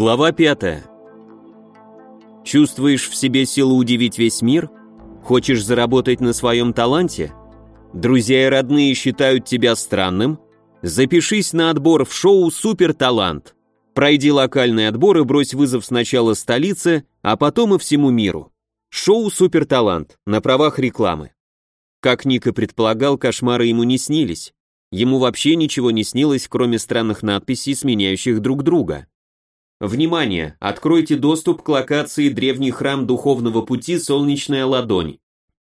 Глава 5. Чувствуешь в себе силу удивить весь мир? Хочешь заработать на своем таланте? Друзья и родные считают тебя странным? Запишись на отбор в шоу «Суперталант». Пройди локальный отбор и брось вызов сначала столице, а потом и всему миру. Шоу «Суперталант» на правах рекламы. Как Ник и предполагал, кошмары ему не снились. Ему вообще ничего не снилось, кроме странных надписей, сменяющих друг друга. Внимание! Откройте доступ к локации Древний храм Духовного Пути Солнечная Ладонь.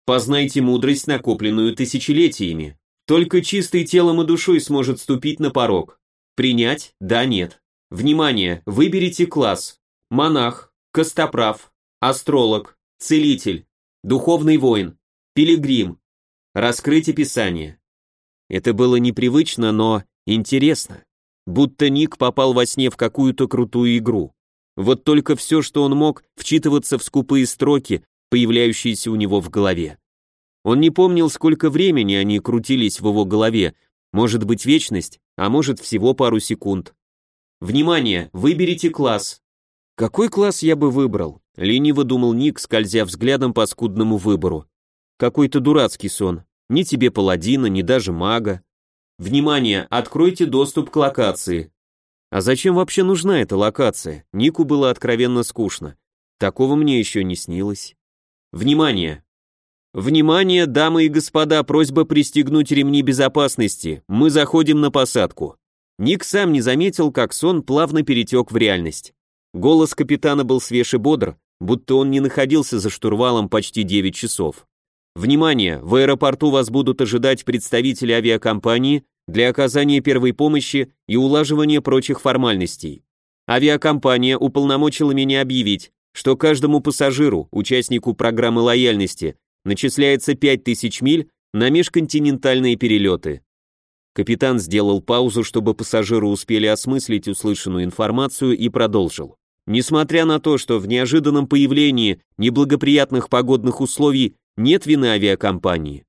Познайте мудрость, накопленную тысячелетиями. Только чистый телом и душой сможет ступить на порог. Принять? Да, нет. Внимание! Выберите класс. Монах, костоправ, астролог, целитель, духовный воин, пилигрим. Раскрыть описание. Это было непривычно, но интересно. Будто Ник попал во сне в какую-то крутую игру. Вот только все, что он мог, вчитываться в скупые строки, появляющиеся у него в голове. Он не помнил, сколько времени они крутились в его голове, может быть вечность, а может всего пару секунд. Внимание, выберите класс. Какой класс я бы выбрал? Лениво думал Ник, скользя взглядом по скудному выбору. Какой-то дурацкий сон. Ни тебе паладина, ни даже мага. Внимание, откройте доступ к локации. А зачем вообще нужна эта локация? Нику было откровенно скучно. Такого мне еще не снилось. Внимание! Внимание, дамы и господа, просьба пристегнуть ремни безопасности. Мы заходим на посадку. Ник сам не заметил, как сон плавно перетек в реальность. Голос капитана был свеж и бодр, будто он не находился за штурвалом почти 9 часов. Внимание, в аэропорту вас будут ожидать представители авиакомпании для оказания первой помощи и улаживания прочих формальностей. Авиакомпания уполномочила меня объявить, что каждому пассажиру, участнику программы лояльности, начисляется 5000 миль на межконтинентальные перелеты. Капитан сделал паузу, чтобы пассажиры успели осмыслить услышанную информацию и продолжил. Несмотря на то, что в неожиданном появлении неблагоприятных погодных условий нет вины авиакомпании,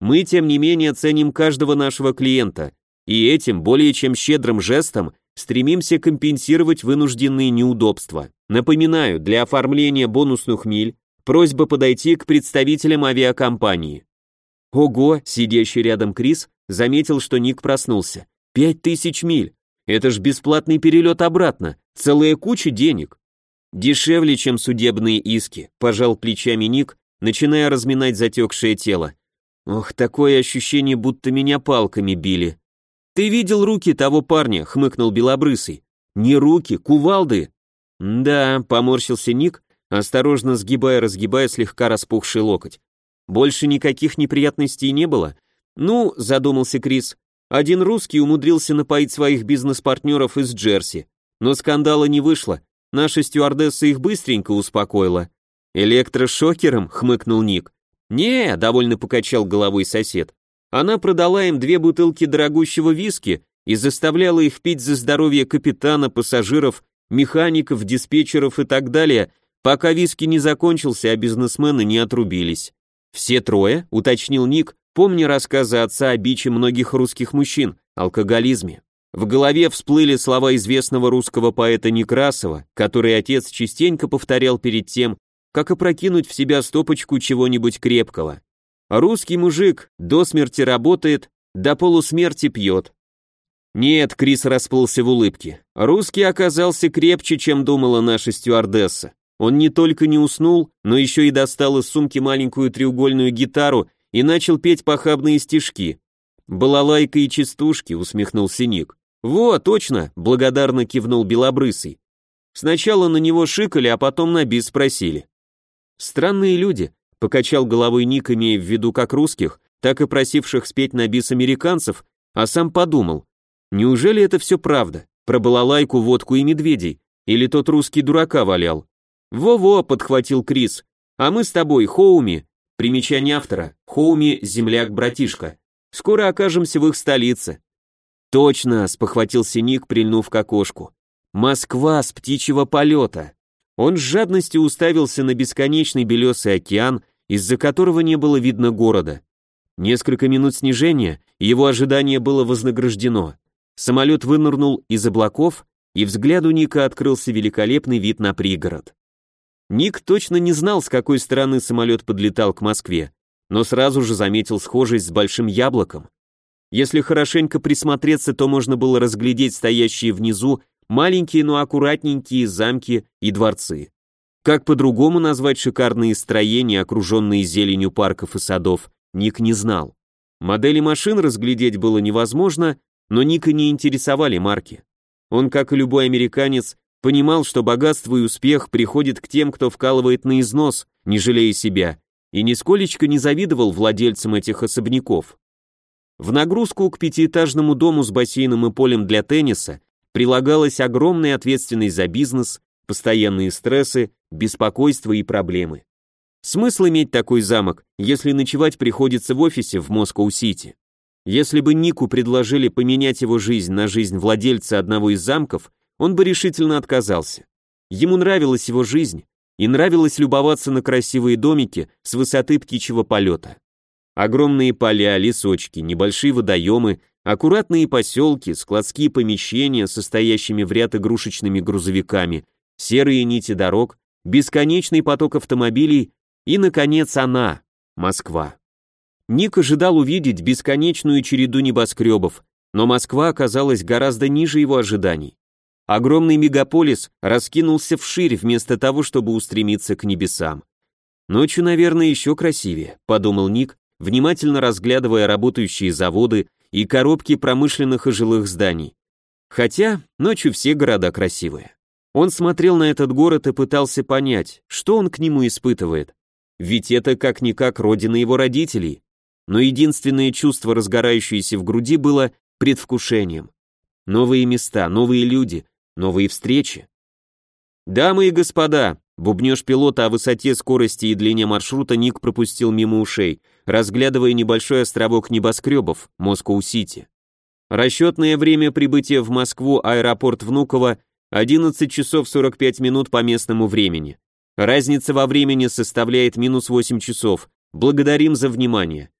мы, тем не менее, ценим каждого нашего клиента, и этим более чем щедрым жестом стремимся компенсировать вынужденные неудобства. Напоминаю, для оформления бонусных миль просьба подойти к представителям авиакомпании. Ого, сидящий рядом Крис заметил, что Ник проснулся. Пять тысяч миль. Это ж бесплатный перелет обратно. Целая куча денег. Дешевле, чем судебные иски, пожал плечами Ник, начиная разминать затекшее тело. Ох, такое ощущение, будто меня палками били. Ты видел руки того парня, хмыкнул Белобрысый. Не руки, кувалды. Да, поморщился Ник, осторожно сгибая-разгибая слегка распухший локоть. Больше никаких неприятностей не было? Ну, задумался Крис. Один русский умудрился напоить своих бизнес-партнеров из Джерси, но скандала не вышло. Наша стюардесса их быстренько успокоила. Электрошокером, хмыкнул Ник. «Не», — довольно покачал головой сосед. «Она продала им две бутылки дорогущего виски и заставляла их пить за здоровье капитана, пассажиров, механиков, диспетчеров и так далее, пока виски не закончился, а бизнесмены не отрубились». «Все трое?» — уточнил Ник, помня рассказы отца о биче многих русских мужчин, алкоголизме. В голове всплыли слова известного русского поэта Некрасова, который отец частенько повторял перед тем, как опрокинуть в себя стопочку чего-нибудь крепкого. Русский мужик до смерти работает, до полусмерти пьет. Нет, Крис расплылся в улыбке. Русский оказался крепче, чем думала наша стюардесса. Он не только не уснул, но еще и достал из сумки маленькую треугольную гитару и начал петь похабные стишки. «Балалайка и частушки», — усмехнулся Ник. «Во, точно», — благодарно кивнул Белобрысый. Сначала на него шикали, а потом на бис спросили. Странные люди, покачал головой Ник, имея в виду как русских, так и просивших спеть на бис американцев, а сам подумал, неужели это все правда, про балалайку, водку и медведей, или тот русский дурака валял? Во-во, подхватил Крис, а мы с тобой, Хоуми, примечание автора, Хоуми, земляк-братишка, скоро окажемся в их столице. Точно, спохватился Ник, прильнув к окошку. Москва с птичьего полета. Он с жадностью уставился на бесконечный белесый океан, из-за которого не было видно города. Несколько минут снижения, его ожидание было вознаграждено. Самолет вынырнул из облаков и взгляду Ника открылся великолепный вид на пригород. Ник точно не знал, с какой стороны самолет подлетал к Москве, но сразу же заметил схожесть с большим яблоком. Если хорошенько присмотреться, то можно было разглядеть стоящие внизу маленькие, но аккуратненькие замки и дворцы. Как по-другому назвать шикарные строения, окруженные зеленью парков и садов, Ник не знал. Модели машин разглядеть было невозможно, но Ника не интересовали марки. Он, как и любой американец, понимал, что богатство и успех приходит к тем, кто вкалывает на износ, не жалея себя, и нисколечко не завидовал владельцам этих особняков. В нагрузку к пятиэтажному дому с бассейном и полем для тенниса прилагалась огромная ответственность за бизнес, постоянные стрессы, беспокойство и проблемы. Смысл иметь такой замок, если ночевать приходится в офисе в Москоу-Сити? Если бы Нику предложили поменять его жизнь на жизнь владельца одного из замков, он бы решительно отказался. Ему нравилась его жизнь, и нравилось любоваться на красивые домики с высоты птичьего полета. Огромные поля, лесочки, небольшие водоемы, аккуратные поселки, складские помещения, состоящими в ряд игрушечными грузовиками, серые нити дорог, бесконечный поток автомобилей и, наконец, она, Москва. Ник ожидал увидеть бесконечную череду небоскребов, но Москва оказалась гораздо ниже его ожиданий. Огромный мегаполис раскинулся вширь вместо того, чтобы устремиться к небесам. Ночью, наверное, еще красивее, подумал Ник, внимательно разглядывая работающие заводы и коробки промышленных и жилых зданий. Хотя ночью все города красивые. Он смотрел на этот город и пытался понять, что он к нему испытывает. Ведь это как-никак родина его родителей, но единственное чувство, разгорающееся в груди, было предвкушением. Новые места, новые люди, новые встречи. «Дамы и господа!» Бубнеж пилота о высоте, скорости и длине маршрута Ник пропустил мимо ушей, разглядывая небольшой островок небоскребов, Москоу-Сити. Расчетное время прибытия в Москву аэропорт Внуково 11 часов 45 минут по местному времени. Разница во времени составляет минус 8 часов. Благодарим за внимание.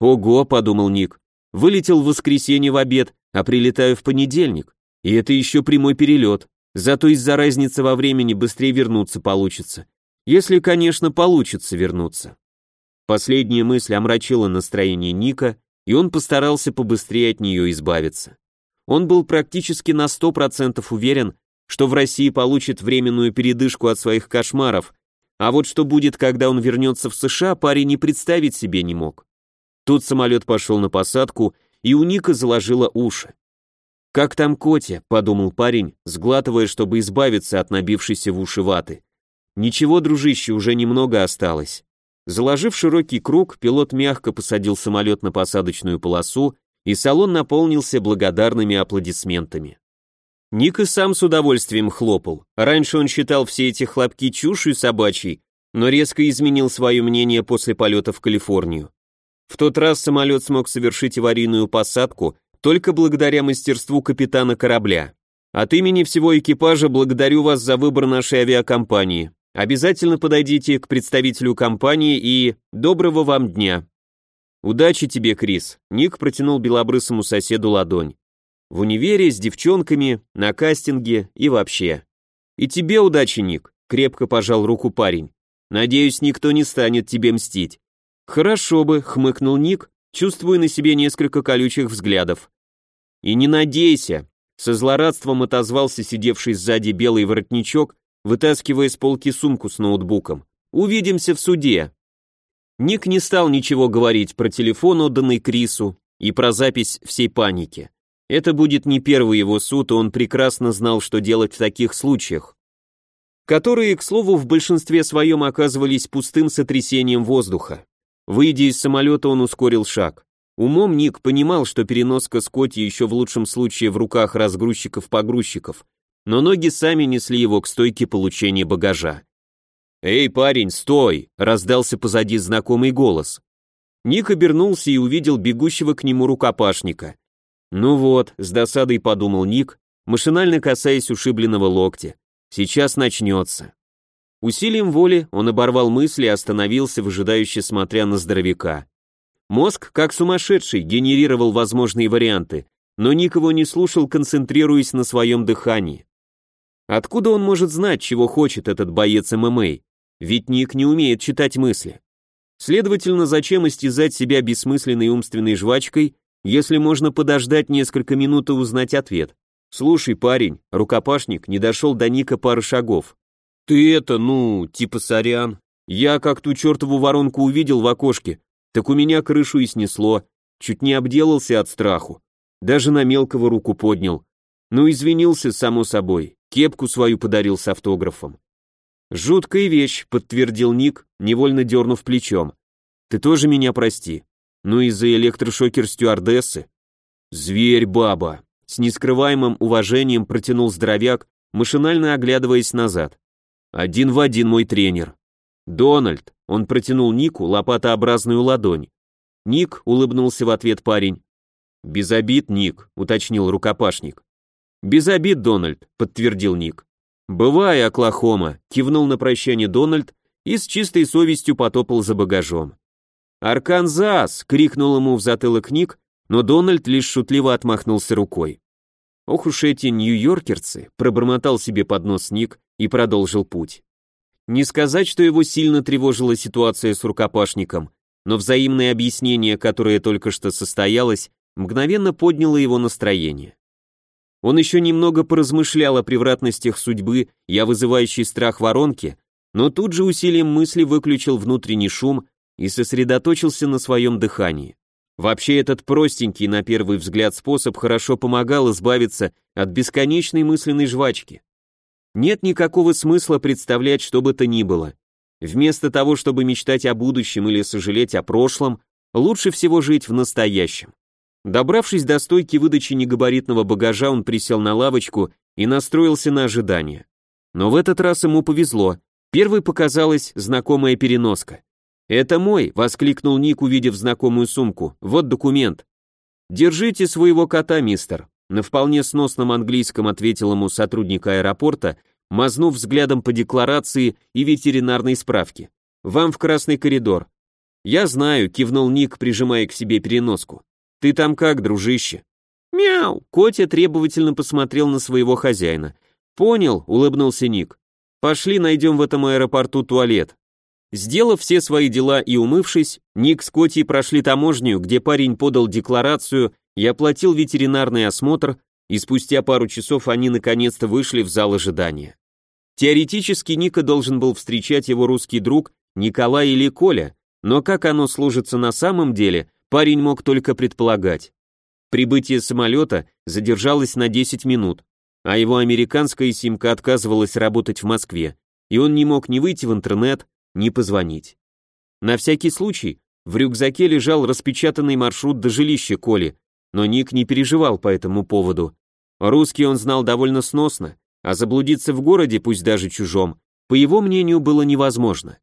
«Ого», — подумал Ник, — «вылетел в воскресенье в обед, а прилетаю в понедельник. И это еще прямой перелет. Зато из-за разницы во времени быстрее вернуться получится. Если, конечно, получится вернуться». Последняя мысль омрачила настроение Ника, и он постарался побыстрее от нее избавиться. Он был практически на сто процентов уверен, что в России получит временную передышку от своих кошмаров, а вот что будет, когда он вернется в США, парень не представить себе не мог. Тут самолет пошел на посадку, и у Ника заложило уши. «Как там Котя?» — подумал парень, сглатывая, чтобы избавиться от набившейся в уши ваты. «Ничего, дружище, уже немного осталось». Заложив широкий круг, пилот мягко посадил самолет на посадочную полосу, и салон наполнился благодарными аплодисментами. Ник и сам с удовольствием хлопал. Раньше он считал все эти хлопки чушью собачьей, но резко изменил свое мнение после полета в Калифорнию. В тот раз самолет смог совершить аварийную посадку только благодаря мастерству капитана корабля. От имени всего экипажа благодарю вас за выбор нашей авиакомпании. Обязательно подойдите к представителю компании и доброго вам дня. Удачи тебе, Крис. Ник протянул белобрысому соседу ладонь. В универе с девчонками, на кастинге и вообще. И тебе удачи, Ник, крепко пожал руку парень. Надеюсь, никто не станет тебе мстить. «Хорошо бы», — хмыкнул Ник, чувствуя на себе несколько колючих взглядов. «И не надейся», — со злорадством отозвался сидевший сзади белый воротничок, вытаскивая с полки сумку с ноутбуком. «Увидимся в суде». Ник не стал ничего говорить про телефон, отданный Крису, и про запись всей паники. Это будет не первый его суд, и он прекрасно знал, что делать в таких случаях, которые, к слову, в большинстве своем оказывались пустым сотрясением воздуха. Выйдя из самолета, он ускорил шаг. Умом Ник понимал, что переноска Скотти еще в лучшем случае в руках разгрузчиков-погрузчиков, но ноги сами несли его к стойке получения багажа. «Эй, парень, стой!» — раздался позади знакомый голос. Ник обернулся и увидел бегущего к нему рукопашника. «Ну вот», — с досадой подумал Ник, машинально касаясь ушибленного локтя. «Сейчас начнется». Усилием воли он оборвал мысли и остановился, выжидающе смотря на здоровяка. Мозг, как сумасшедший, генерировал возможные варианты, но никого не слушал, концентрируясь на своем дыхании. Откуда он может знать, чего хочет этот боец ММА? Ведь Ник не умеет читать мысли. Следовательно, зачем истязать себя бессмысленной умственной жвачкой, если можно подождать несколько минут и узнать ответ? Слушай, парень, рукопашник не дошел до Ника пары шагов. Ты это, ну, типа сорян. Я как ту чертову воронку увидел в окошке, так у меня крышу и снесло, чуть не обделался от страху. Даже на мелкого руку поднял. Ну, извинился, само собой, кепку свою подарил с автографом. «Жуткая вещь», — подтвердил Ник, невольно дернув плечом. «Ты тоже меня прости. Ну из-за электрошокер стюардессы». «Зверь, баба», — с нескрываемым уважением протянул здоровяк, машинально оглядываясь назад. «Один в один мой тренер». «Дональд», — он протянул Нику лопатообразную ладонь. Ник улыбнулся в ответ парень. «Без обид, Ник», — уточнил рукопашник. «Без обид, Дональд», — подтвердил Ник. «Бывай, Оклахома», — кивнул на прощание Дональд и с чистой совестью потопал за багажом. «Арканзас!» — крикнул ему в затылок Ник, но Дональд лишь шутливо отмахнулся рукой. «Ох уж эти нью-йоркерцы!» — пробормотал себе под нос Ник и продолжил путь. Не сказать, что его сильно тревожила ситуация с рукопашником, но взаимное объяснение, которое только что состоялось, мгновенно подняло его настроение. Он еще немного поразмышлял о превратностях судьбы и о вызывающей страх воронке, но тут же усилием мысли выключил внутренний шум и сосредоточился на своем дыхании. Вообще этот простенький на первый взгляд способ хорошо помогал избавиться от бесконечной мысленной жвачки. Нет никакого смысла представлять что бы то ни было. Вместо того, чтобы мечтать о будущем или сожалеть о прошлом, лучше всего жить в настоящем. Добравшись до стойки выдачи негабаритного багажа, он присел на лавочку и настроился на ожидание. Но в этот раз ему повезло. Первой показалась знакомая переноска. «Это мой!» — воскликнул Ник, увидев знакомую сумку. «Вот документ». «Держите своего кота, мистер», — на вполне сносном английском ответил ему сотрудник аэропорта, мазнув взглядом по декларации и ветеринарной справке. «Вам в красный коридор». «Я знаю», — кивнул Ник, прижимая к себе переноску. Ты там как, дружище? Мяу! Котя требовательно посмотрел на своего хозяина. Понял, улыбнулся Ник. Пошли найдем в этом аэропорту туалет. Сделав все свои дела и умывшись, Ник с Котей прошли таможню, где парень подал декларацию и оплатил ветеринарный осмотр, и спустя пару часов они наконец-то вышли в зал ожидания. Теоретически Ника должен был встречать его русский друг Николай или Коля, но как оно служится на самом деле, парень мог только предполагать. Прибытие самолета задержалось на 10 минут, а его американская симка отказывалась работать в Москве, и он не мог ни выйти в интернет, ни позвонить. На всякий случай в рюкзаке лежал распечатанный маршрут до жилища Коли, но Ник не переживал по этому поводу. Русский он знал довольно сносно, а заблудиться в городе, пусть даже чужом, по его мнению, было невозможно.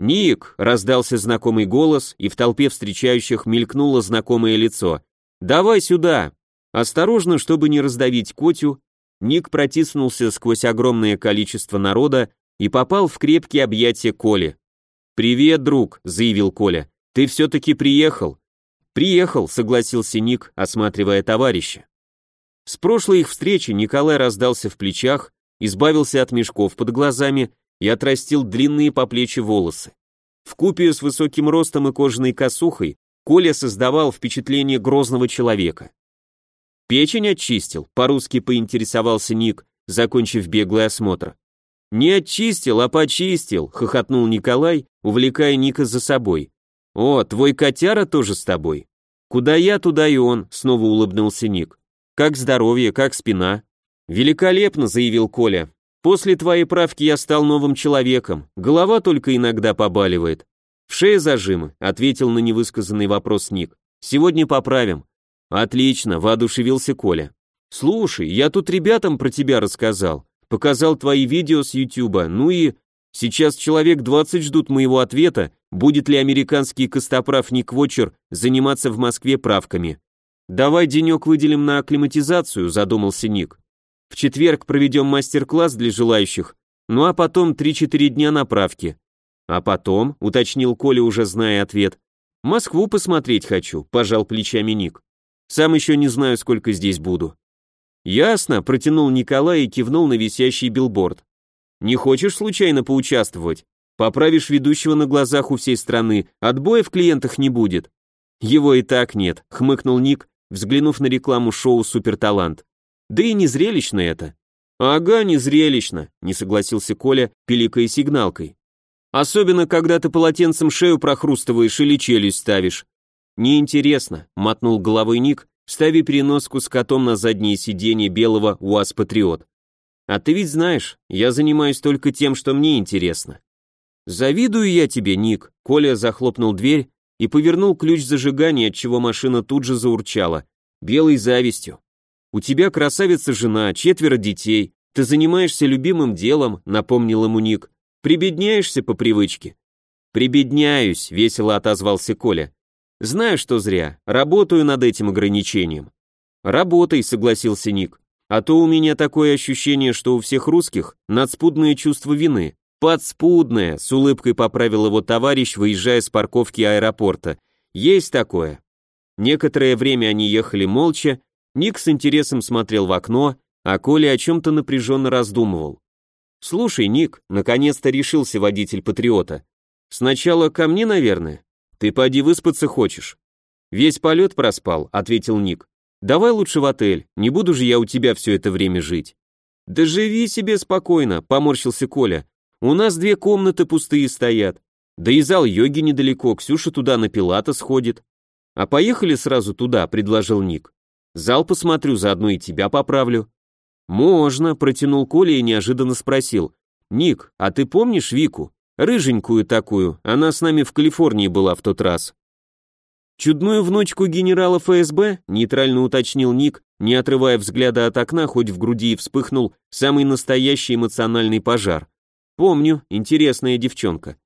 «Ник!» — раздался знакомый голос, и в толпе встречающих мелькнуло знакомое лицо. «Давай сюда!» Осторожно, чтобы не раздавить Котю, Ник протиснулся сквозь огромное количество народа и попал в крепкие объятия Коли. «Привет, друг», — заявил Коля. «Ты все-таки приехал?» «Приехал», — согласился Ник, осматривая товарища. С прошлой их встречи Николай раздался в плечах, избавился от мешков под глазами и отрастил длинные по плечи волосы. В купе с высоким ростом и кожаной косухой Коля создавал впечатление грозного человека. «Печень очистил», — по-русски поинтересовался Ник, закончив беглый осмотр. «Не очистил, а почистил», — хохотнул Николай, увлекая Ника за собой. «О, твой котяра тоже с тобой?» «Куда я, туда и он», — снова улыбнулся Ник. «Как здоровье, как спина?» «Великолепно», — заявил Коля. После твоей правки я стал новым человеком, голова только иногда побаливает. В шее зажимы, ответил на невысказанный вопрос Ник. Сегодня поправим. Отлично, воодушевился Коля. Слушай, я тут ребятам про тебя рассказал. Показал твои видео с Ютуба, ну и... Сейчас человек 20 ждут моего ответа, будет ли американский костоправ Ник Вотчер заниматься в Москве правками. Давай денек выделим на акклиматизацию, задумался Ник. В четверг проведем мастер-класс для желающих, ну а потом 3-4 дня направки. А потом, уточнил Коля, уже зная ответ, Москву посмотреть хочу, пожал плечами Ник. Сам еще не знаю, сколько здесь буду. Ясно, протянул Николай и кивнул на висящий билборд. Не хочешь случайно поучаствовать? Поправишь ведущего на глазах у всей страны, отбоя в клиентах не будет. Его и так нет, хмыкнул Ник, взглянув на рекламу шоу «Суперталант». Да и не зрелищно это. Ага, не зрелищно, не согласился Коля, пиликая сигналкой. Особенно, когда ты полотенцем шею прохрустываешь или челюсть ставишь. Неинтересно, мотнул головой Ник, ставя переноску с котом на заднее сиденье белого УАЗ Патриот. А ты ведь знаешь, я занимаюсь только тем, что мне интересно. Завидую я тебе, Ник. Коля захлопнул дверь и повернул ключ зажигания, отчего машина тут же заурчала, белой завистью. У тебя красавица жена, четверо детей, ты занимаешься любимым делом, напомнил ему Ник. Прибедняешься по привычке. Прибедняюсь, весело отозвался Коля. Знаю, что зря, работаю над этим ограничением. Работай, согласился Ник. А то у меня такое ощущение, что у всех русских надспудное чувство вины. Подспудное, с улыбкой поправил его товарищ, выезжая с парковки аэропорта. Есть такое. Некоторое время они ехали молча, Ник с интересом смотрел в окно, а Коля о чем-то напряженно раздумывал. «Слушай, Ник», — наконец-то решился водитель Патриота, «сначала ко мне, наверное? Ты поди выспаться хочешь?» «Весь полет проспал», — ответил Ник. Давай лучше в отель, не буду же я у тебя все это время жить. Да живи себе спокойно, поморщился Коля. У нас две комнаты пустые стоят. Да и зал йоги недалеко, Ксюша туда на пилата сходит. А поехали сразу туда, предложил Ник. Зал посмотрю, заодно и тебя поправлю. Можно, протянул Коля и неожиданно спросил. Ник, а ты помнишь Вику? Рыженькую такую, она с нами в Калифорнии была в тот раз. «Чудную внучку генерала ФСБ?» — нейтрально уточнил Ник, не отрывая взгляда от окна, хоть в груди и вспыхнул самый настоящий эмоциональный пожар. «Помню, интересная девчонка».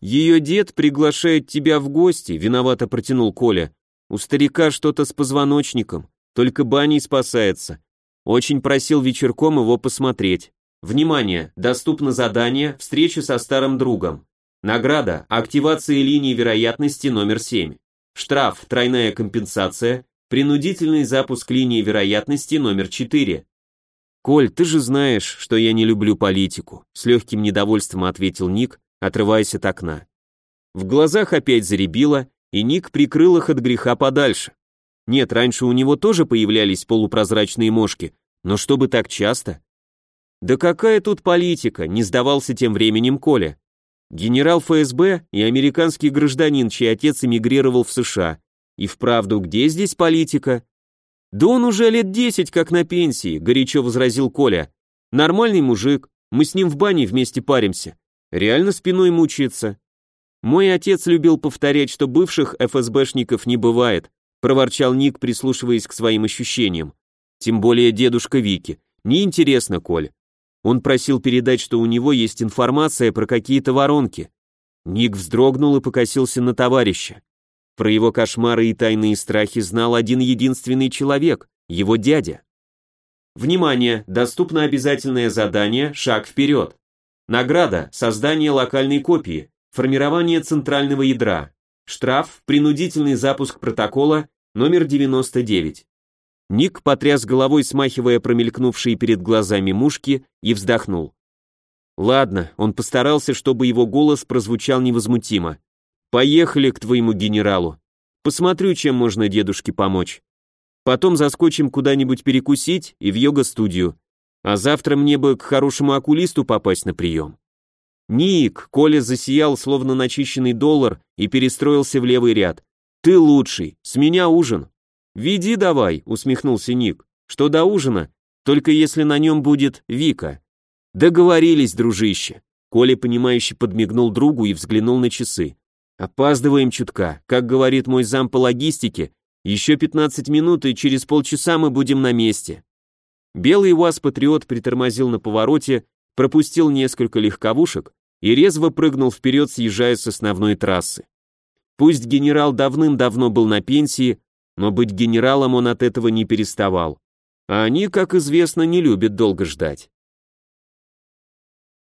«Ее дед приглашает тебя в гости», — виновато протянул Коля. «У старика что-то с позвоночником, только баней спасается. Очень просил вечерком его посмотреть. Внимание, доступно задание «Встреча со старым другом». Награда «Активация линии вероятности номер 7». Штраф, тройная компенсация, принудительный запуск линии вероятности номер 4. «Коль, ты же знаешь, что я не люблю политику», с легким недовольством ответил Ник, отрываясь от окна. В глазах опять заребило, и Ник прикрыл их от греха подальше. Нет, раньше у него тоже появлялись полупрозрачные мошки, но чтобы так часто? Да какая тут политика, не сдавался тем временем Коля. Генерал ФСБ и американский гражданин, чей отец эмигрировал в США. И вправду, где здесь политика? Да он уже лет десять как на пенсии, горячо возразил Коля. Нормальный мужик, мы с ним в бане вместе паримся. Реально спиной мучается. Мой отец любил повторять, что бывших ФСБшников не бывает, проворчал Ник, прислушиваясь к своим ощущениям. Тем более дедушка Вики. Неинтересно, Коль. Он просил передать, что у него есть информация про какие-то воронки. Ник вздрогнул и покосился на товарища. Про его кошмары и тайные страхи знал один единственный человек, его дядя. Внимание! Доступно обязательное задание «Шаг вперед». Награда – создание локальной копии, формирование центрального ядра. Штраф – принудительный запуск протокола номер 99. Ник потряс головой, смахивая промелькнувшие перед глазами мушки, и вздохнул. Ладно, он постарался, чтобы его голос прозвучал невозмутимо. Поехали к твоему генералу. Посмотрю, чем можно дедушке помочь. Потом заскочим куда-нибудь перекусить и в йога-студию. А завтра мне бы к хорошему окулисту попасть на прием. Ник, Коля засиял, словно начищенный доллар, и перестроился в левый ряд. Ты лучший, с меня ужин. «Веди давай», — усмехнулся Ник. «Что до ужина? Только если на нем будет Вика». «Договорились, дружище». Коля, понимающе подмигнул другу и взглянул на часы. «Опаздываем чутка. Как говорит мой зам по логистике, еще 15 минут, и через полчаса мы будем на месте». Белый УАЗ-патриот притормозил на повороте, пропустил несколько легковушек и резво прыгнул вперед, съезжая с основной трассы. Пусть генерал давным-давно был на пенсии, но быть генералом он от этого не переставал. А они, как известно, не любят долго ждать.